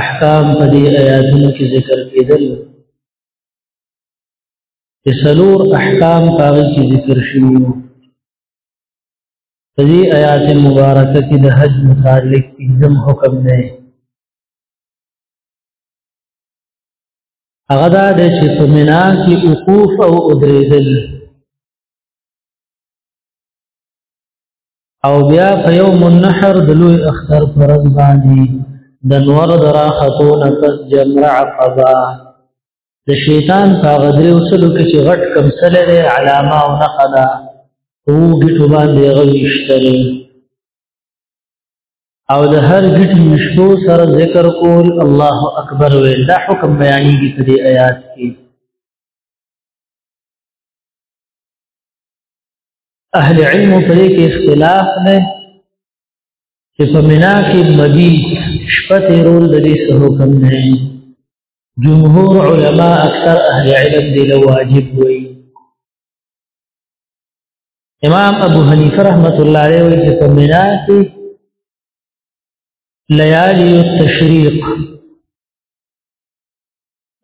احکام په دې آیاتونو کې ذکر کېدل چې څلور احکام هغه کې ذکر شوي وو په دې آیات مبارکه کې د حج متعلق پنځم حکم دی هغه دا د چې په منا کې وقوف او ادریدل او بیا په یوم النحر د لوی اختر پر ورځ باندې د نور درا خطو نفس جمر عقبا د شیطان په غدري وسلو کې چې غټ کم سره ده علامه او نقدا او ګټو باندې غوښتل او د هر ګټ مشتو سره ذکر کول الله اکبر ویل دا حکم بیانېږي په دې آیات کې اهل علم پرې کې اختلاف نه چې په منا کې مبي شپه تیرول د دې څه حکم نه جمهور علما اکثر اهل علم دی له واجب وي امام ابو حنیفه رحمت الله علیه وایي چې په منا کې لیالی التشریق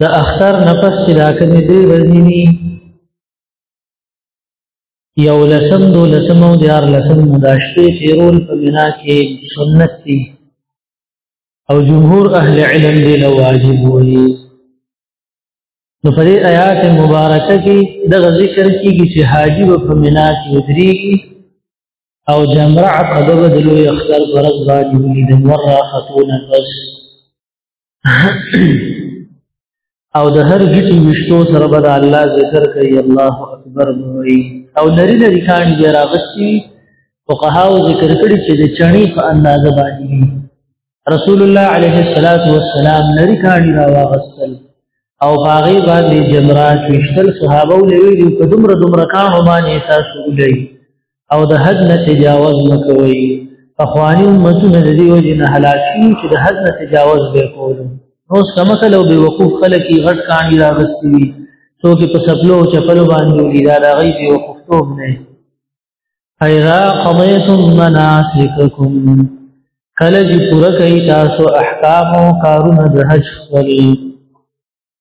د اختر نفس چې دا کومې دې ورځې یو لسم دو لسم او دیار لسم مداشپې تیرول په بنا کې سنت دي او جمهور اهل علم دې له واجب وایي نو په دې آیات مبارکه کې د ذکر کېږي چې حاجی په بنا کې ودرېږي او جمرع قدو بدلو یختر برز باندې د مره خاتون بس او د هر جټي وشتو سره به الله ذکر کوي الله اکبر وي او لری لری کان دی راغسي فقهاو ذکر کړي چې د چڼي په اندازه باندې رسول الله عليه الصلاه والسلام لری کان را واغسل او باغی باندې جمرات وشتل صحابه ولې ویلي په دومره دومره کان باندې تاسو ولې او د حد نه تجاوز مکوي په خواني امتونه د دې وجه نه هلاک شي چې د حد نه تجاوز به کولو نو سمته لو به وقوف خلک غټ کاني راغستي څوک په سپلو او چپلو باندې لیدا راغي به وقوف توب نه اذا قضيتم مناسككم کله چې پوره کوي تاسو احکام او کارونه د حج خپل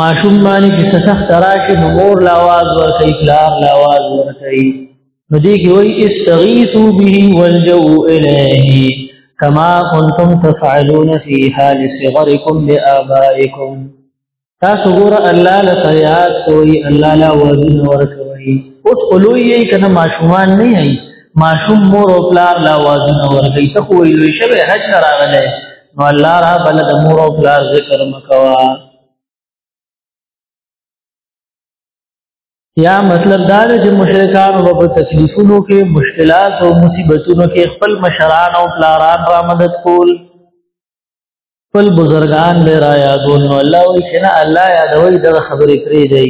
ماشوم باندې چې سخت راشي نو مور لا आवाज ورکړي پلار لا आवाज ورکړي نو دې کې وایي استغیثو به والجو الیه کما کنتم تفعلون فی حال صغرکم لآبائکم تاسو ګور الله لا فریاد کوي الله لا وعد ورکوي اوس خلوی یې کنه ماشومان نه یې ماشوم مور او پلار لا وعد ورکوي ته خو یې شوی حج راغله نو الله را بل د مور او پلار ذکر مکوا یا مطلب دا دی چې مشرکان او په تکلیفونو کې مشکلات او مصیبتونو کې خپل مشران او پلاران را مدد کول خپل بزرگان به را یادون نو الله وی چې نه الله یادوي دغه خبرې پرې دی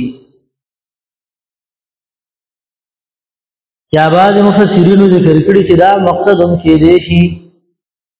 یا بعض مفسرینو ذکر کړی چې دا مقصد هم کې دی شي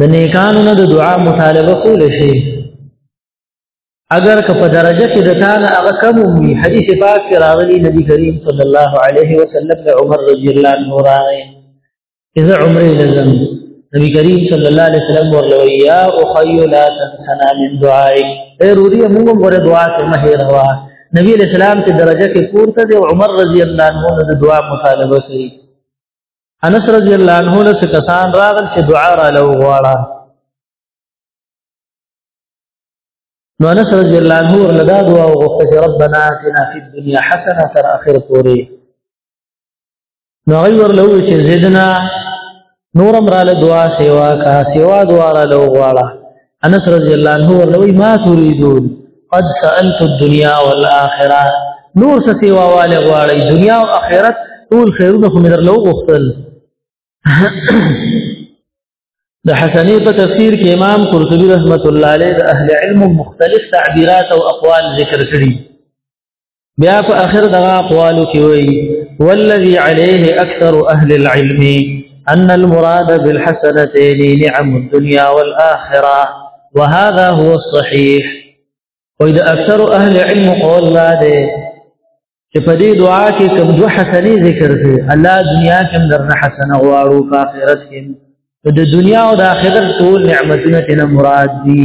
د نیکانو نه د دعا مطالبه کول شي اگر که په درجه کې د تانه هغه کم وي حدیث پاک کې راغلی نبی کریم صلی الله علیه وسلم د عمر رضی الله عنه راغی اذا عمره لزم نبی کریم صلی الله علیه وسلم ورلوی یا اخی لا تنسنا من دعائک اے روری موږ غره دعا ته مه هیروا نبی علیہ السلام ته درجه کې پورته دی عمر رضی الله عنه د دعا مطالبه کوي انس رضی الله عنه له کسان راغل چې دعا را لو غواړه نو انس رضی الله عنه ورلدا دعا وغوښته چې ربنا آتنا فی الدنيا حسنه تر اخر پورې نو غي ورلو چې زدنا نورم را له دعا سیوا کا سیوا دعا را لو غواړه انس رضی الله عنه ورلوی ما تريدون قد سألت الدنيا والآخرة نور څه سیوا والے غواړي دنیا او آخرت ټول خیرونه خو مې درلو غوښتل د حسنی په تفسیر کې امام قرطبي رحمت الله علیه د اهل علم مختلف تعبیرات او اقوال ذکر کړي بیا په اخر دغه اقوالو کې وایي والذي عليه اكثر اهل العلم ان المراد بالحسنتين نعم الدنيا والاخره وهذا هو الصحيح واذا اكثر اهل العلم قول لا ده چې په دې دعا کې کوم دوه حسنې ذکر کړي الله دنیا کې هم درنه حسنه غواړو په آخرت کې د دنیا او د آخرت ټول نعمتونه تینا مراد دي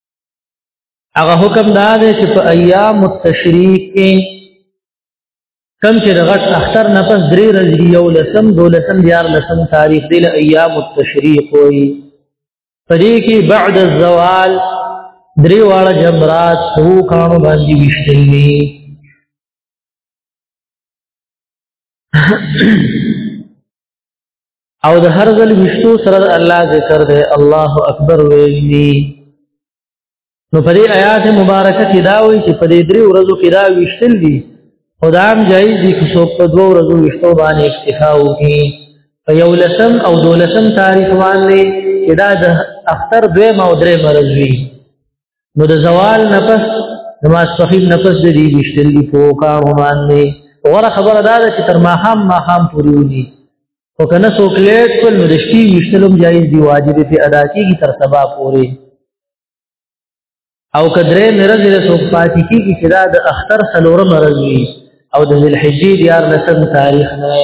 هغه حکم دا دی چې په ایام التشریق کې کم چې دغټ اختر نه پس درې ورځې یو لسم دو لسم دیار لسم تاریخ دی له ایام التشریق وي پدې کې بعد الزوال درې واړه جمرات سو کانو باندې وشتل دي او د هر ځل وشتو سره د الله ذکر دی الله اکبر ویلی نو په دې آیات مبارکه کې دا وایي چې په دې درې ورځو کې دا وشتل دي خدام جایز دي چې څوک په دوه ورځو وشتو باندې اکتفا وکړي په یو لسم او دولسم تاریخ باندې چې دا د اختر دویم او درې مرز وي نو د زوال نفس د ماسخین نفس د دې مشتل دی په کار باندې غره خبره دا ده چې تر ماخام ماخام پورې ودی او کنه سو کلیټ کول نو د شپې مشتلم جایز دی واجب په ادا کیږي تر سبا پورې او کدرې مرز له سو پاتې کیږي چې دا د اختر سلور مرز وي او د ذلحجې دیار لسم تاریخ نه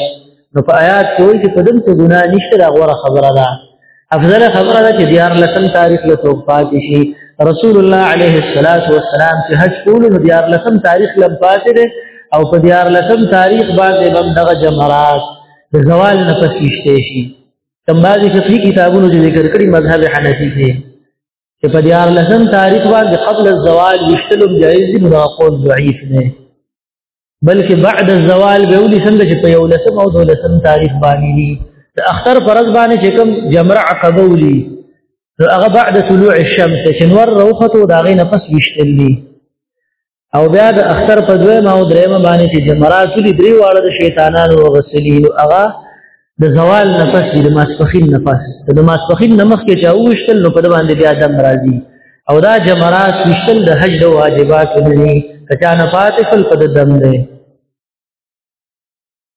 نو په آیات کې وایي چې په دم څه ګناه نشته دا غوره خبره ده افضل خبره ده چې دیار لسم تاریخ له توپ پاتې شي رسول الله عليه الصلاة والسلام چې حج کول نو دیار لسم تاریخ لم پاتې ده او په دیار لسم تاریخ باندې بم دغه جمرات د زوال نه پس کیشته شي تم بعضی فقهي کتابونو ذکر کړی مذهب حنفي کې چې په دیار لسم تاریخ باندې قبل الزوال وشتلم جایز دی نو قول ضعیف نه بلکې بعد الزوال به ولي څنګه چې په یو لسم او دو لسم تاریخ باندې دي د اختر فرض باندې چې کوم جمرع قبولي نو هغه بعد طلوع الشمس چې نور روخته دا غي نفس وشتلی او بیا د اختر په دوی ما او درېمه باندې چې جمرات دي درې واړه د شیطانانو وغسلی نو هغه د زوال نه پس د ماسپخین نه پس د ماسپخین نه مخکې چې اوشتل نو په باندې بیا دم راځي او دا جمرات وشتل د حج د واجبات نه دي کچا نه پاتې فل په دم دی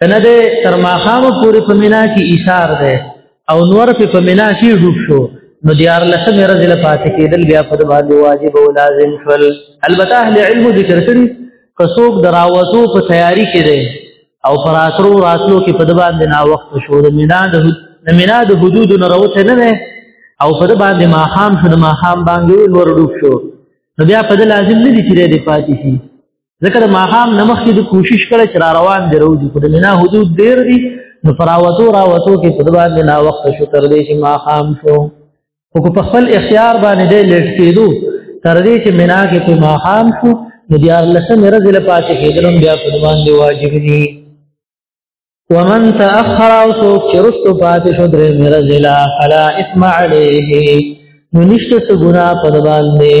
کنه دې تر ماخامه پوری په مینا کې ایثار ده او نور په په مینا کې ډوب شو نو دیار لسه مې رزل پاتې کېدل بیا په باندې واجب او لازم شول البته اهل علم ذکر کړي کڅوک دراوتو په تیاری کې ده او پر اخرو راتلو کې په باندې نا وخت شو د مینا د مینا د حدود نه راوته نه ده او په باندې ماخام شو د ماخام باندې ور ډوب شو نو بیا په لازم نه دي چې دې پاتې شي ځکه د ماقام نمخ کې د کوشش کړه چې را روان دی روزي په دنیا حدود ډیر دي نو فراوتو راوتو کې په دبا نه وخت شو تر دې چې ماقام شو او په خپل اختیار باندې دې لټ کېدو تر دې چې مینا کې په ماقام شو نو بیا لسم ورځ له پاتې کېدلم بیا په باندې واجب دي ومن تأخر او سوک چرست پاتې شو درې ورځ لا فلا اسم عليه نو نشته څه ګناه په باندې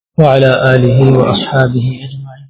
وعلى آله وأصحابه أجمعين